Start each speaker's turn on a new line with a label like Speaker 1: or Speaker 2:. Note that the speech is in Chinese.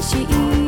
Speaker 1: 细